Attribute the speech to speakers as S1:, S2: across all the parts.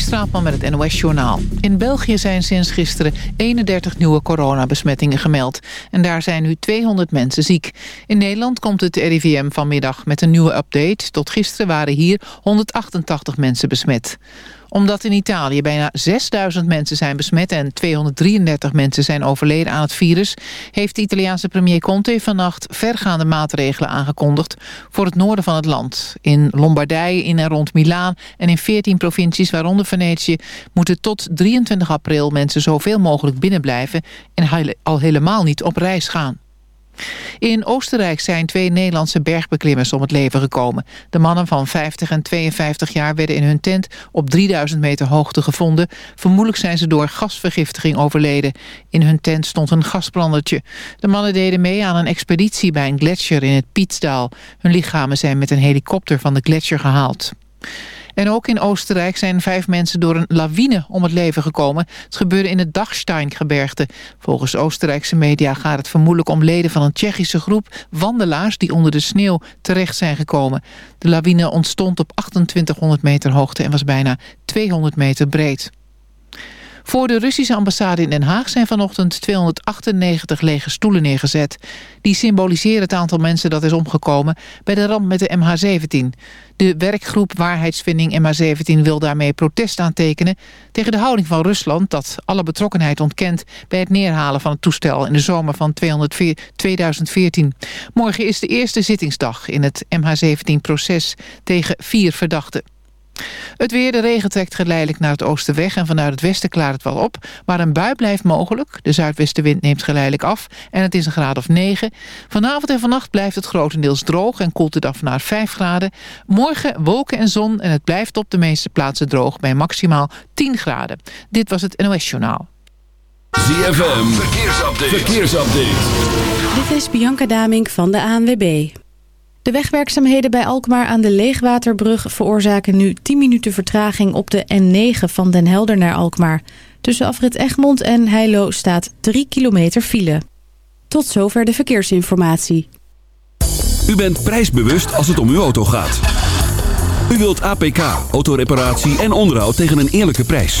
S1: Straatman met het NOS-journaal. In België zijn sinds gisteren 31 nieuwe coronabesmettingen gemeld. En daar zijn nu 200 mensen ziek. In Nederland komt het RIVM vanmiddag met een nieuwe update. Tot gisteren waren hier 188 mensen besmet omdat in Italië bijna 6000 mensen zijn besmet en 233 mensen zijn overleden aan het virus... heeft de Italiaanse premier Conte vannacht vergaande maatregelen aangekondigd voor het noorden van het land. In Lombardije, in en rond Milaan en in 14 provincies, waaronder Venetië... moeten tot 23 april mensen zoveel mogelijk binnenblijven en al helemaal niet op reis gaan. In Oostenrijk zijn twee Nederlandse bergbeklimmers om het leven gekomen. De mannen van 50 en 52 jaar werden in hun tent op 3000 meter hoogte gevonden. Vermoedelijk zijn ze door gasvergiftiging overleden. In hun tent stond een gasbrandertje. De mannen deden mee aan een expeditie bij een gletsjer in het Pietsdaal. Hun lichamen zijn met een helikopter van de gletsjer gehaald. En ook in Oostenrijk zijn vijf mensen door een lawine om het leven gekomen. Het gebeurde in het Dachsteingebergte. Volgens Oostenrijkse media gaat het vermoedelijk om leden van een Tsjechische groep wandelaars die onder de sneeuw terecht zijn gekomen. De lawine ontstond op 2800 meter hoogte en was bijna 200 meter breed. Voor de Russische ambassade in Den Haag zijn vanochtend 298 lege stoelen neergezet. Die symboliseren het aantal mensen dat is omgekomen bij de ramp met de MH17. De werkgroep Waarheidsvinding MH17 wil daarmee protest aantekenen tegen de houding van Rusland dat alle betrokkenheid ontkent bij het neerhalen van het toestel in de zomer van 2014. Morgen is de eerste zittingsdag in het MH17-proces tegen vier verdachten. Het weer, de regen trekt geleidelijk naar het oosten weg... en vanuit het westen klaart het wel op. Maar een bui blijft mogelijk. De zuidwestenwind neemt geleidelijk af en het is een graad of 9. Vanavond en vannacht blijft het grotendeels droog... en koelt het af naar 5 graden. Morgen wolken en zon en het blijft op de meeste plaatsen droog... bij maximaal 10 graden. Dit was het NOS Journaal.
S2: ZFM, verkeersupdate. verkeersupdate.
S3: Dit is Bianca Damink van de ANWB. De wegwerkzaamheden bij Alkmaar aan de Leegwaterbrug veroorzaken nu 10 minuten vertraging op de N9 van Den Helder naar Alkmaar. Tussen afrit Egmond en Heilo staat 3 kilometer file. Tot zover de verkeersinformatie.
S2: U bent prijsbewust als het om uw auto gaat. U wilt APK, autoreparatie en onderhoud tegen een eerlijke prijs.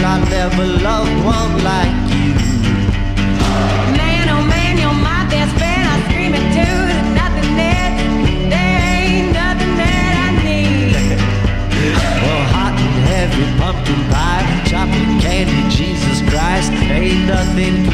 S4: Never loved one like you. Man, oh man, you're my best friend. I'm screaming too. There's nothing that, there ain't nothing that I need. well, hot and heavy pumpkin pie, chocolate candy, Jesus Christ. Ain't nothing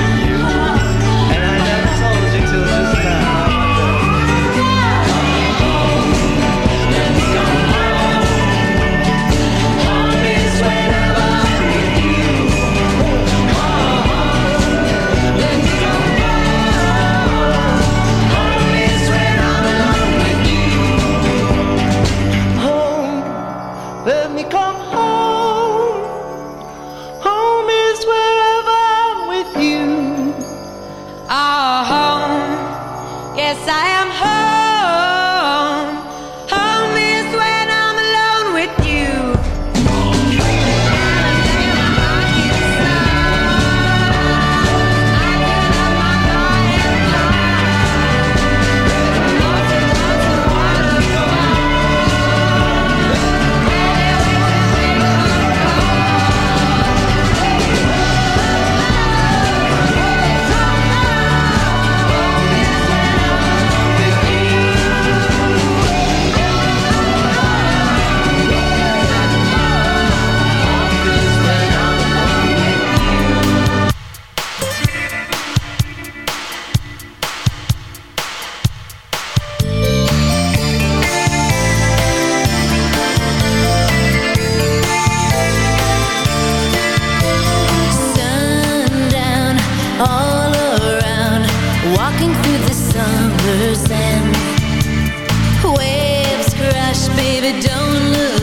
S5: all around, walking through the summer sand. Waves crash, baby, don't look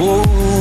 S5: Oh.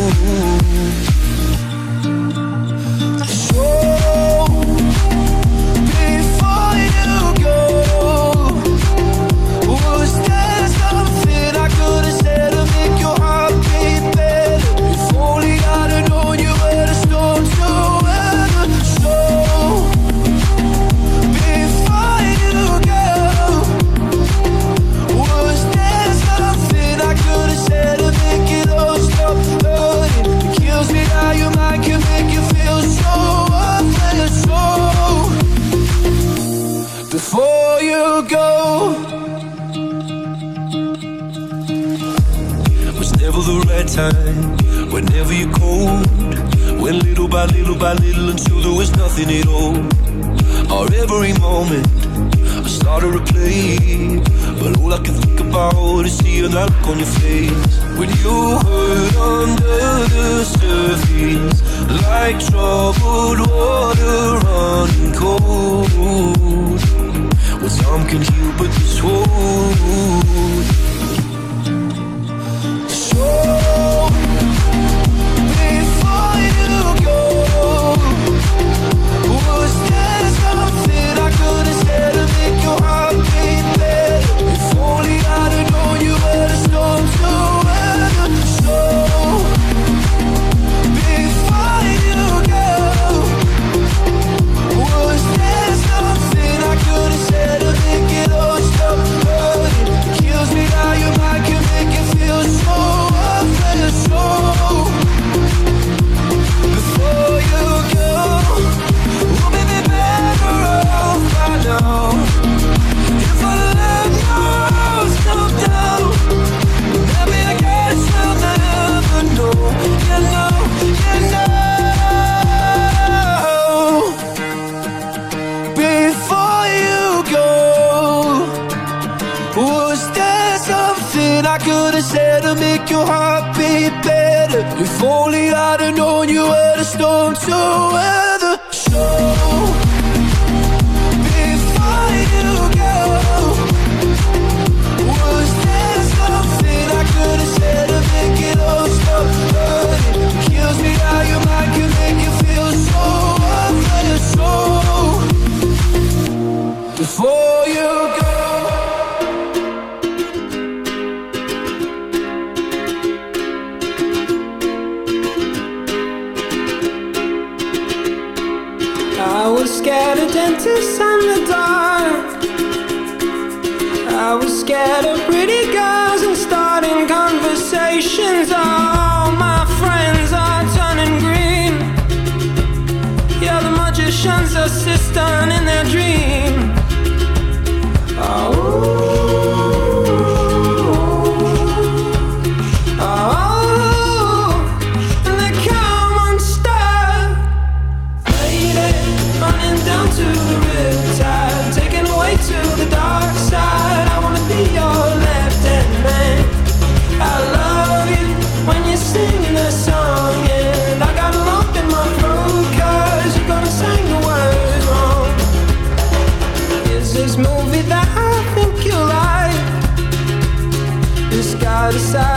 S5: decide.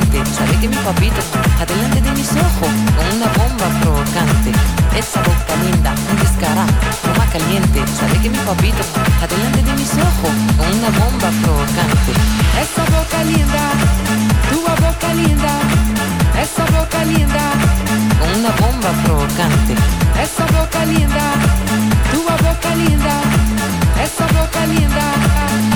S6: Caliente. Mi papito, adelante de mis ojos, con una bomba provocante. Esa boca linda, un descarado, broma caliente. Sabe que mi papito, adelante de mis ojos, con una bomba provocante.
S7: Essa boca linda, tua boca linda, essa boca linda,
S6: Con una bomba provocante.
S7: essa boca linda, tua boca linda, essa boca linda.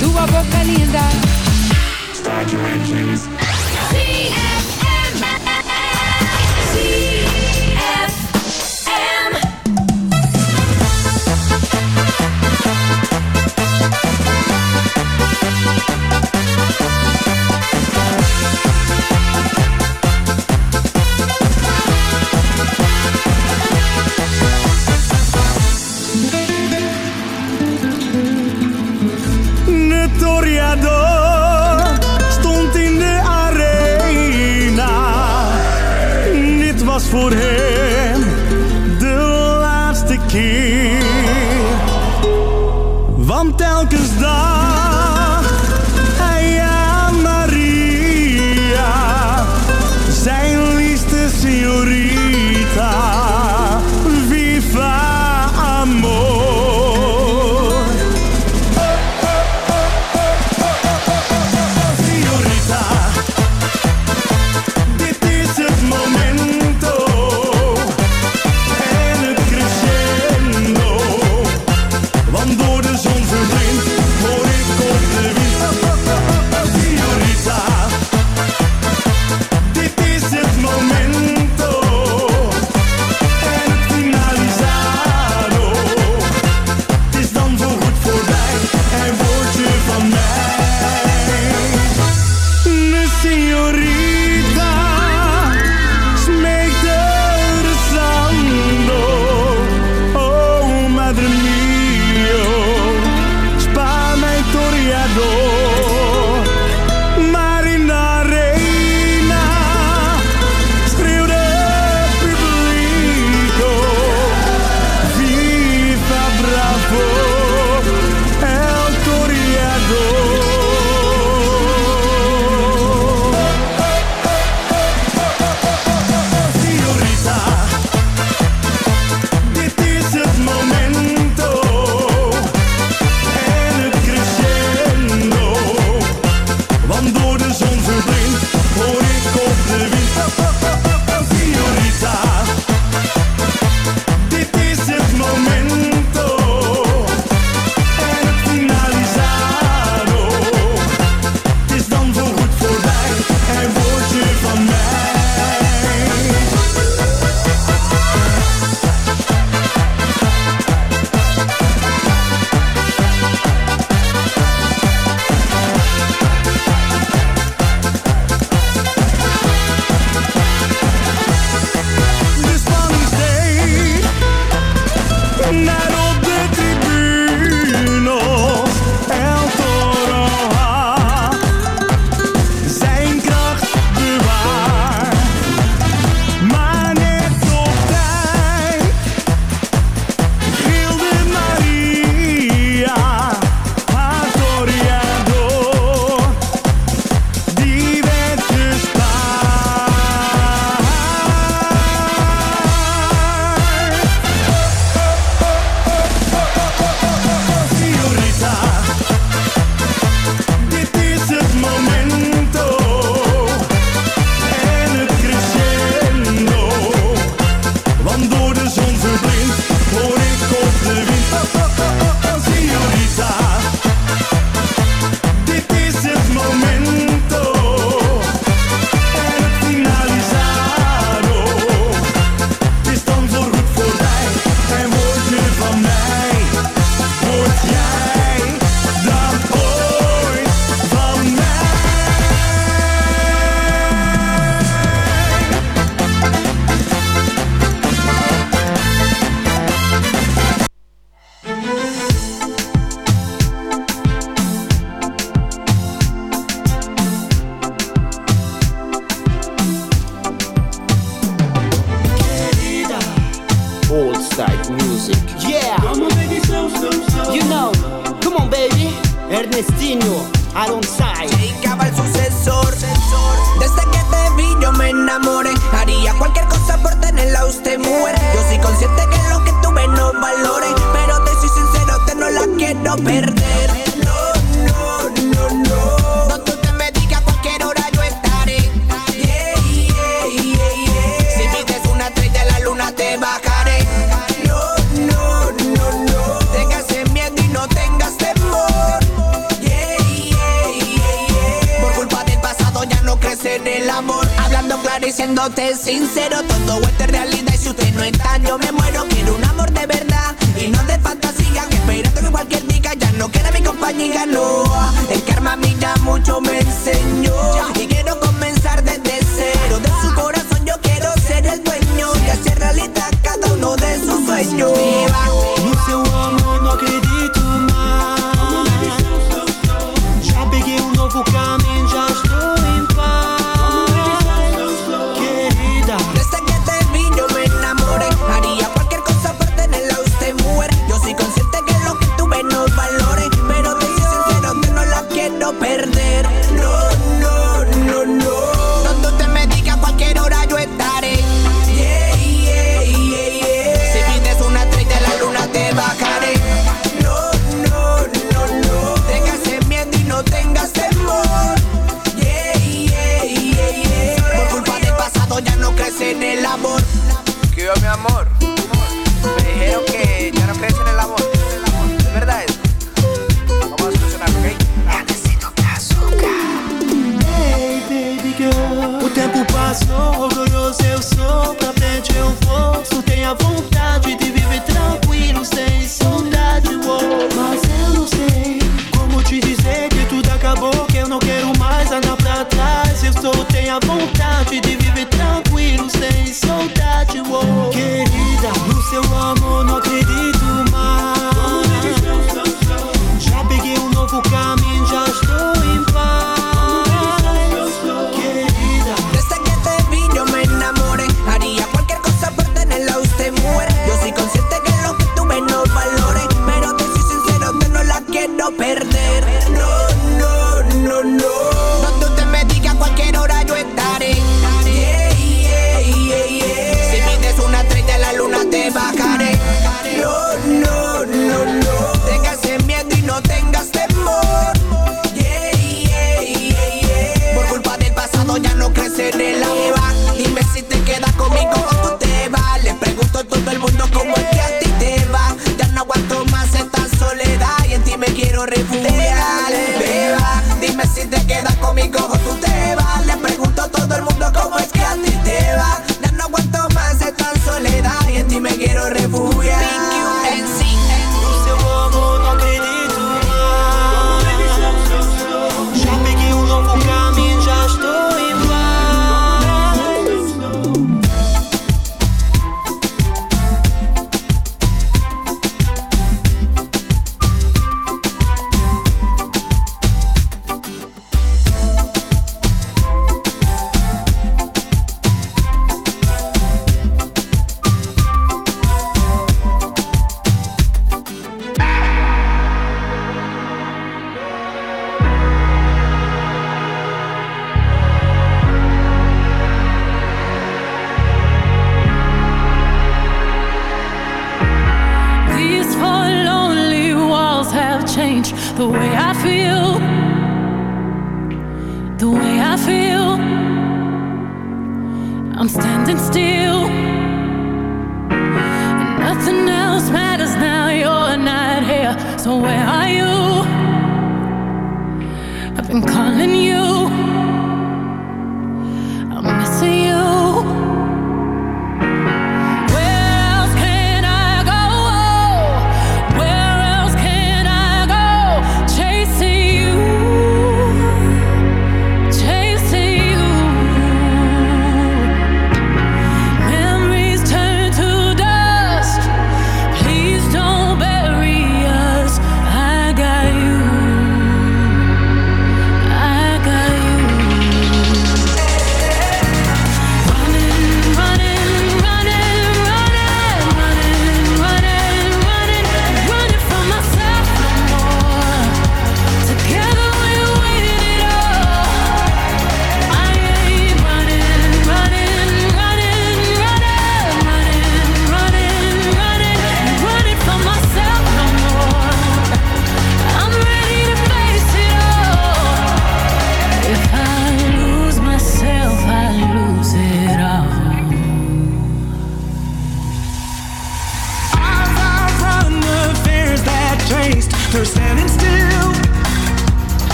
S7: Tua boca linda.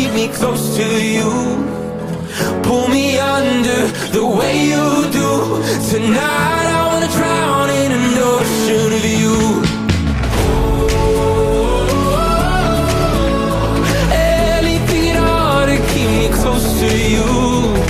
S8: keep me close to you. Pull me under the way you do. Tonight I wanna drown in an ocean of you. Anything at all to keep me close to you.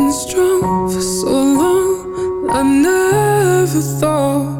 S9: Been strong for so long. I never thought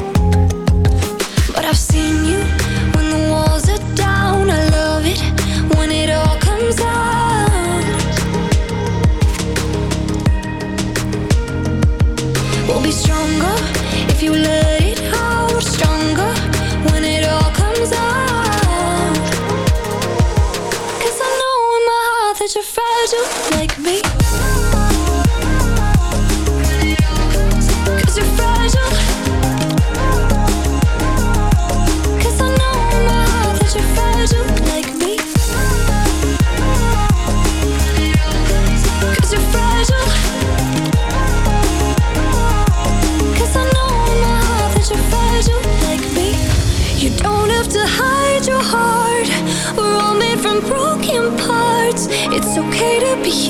S10: you love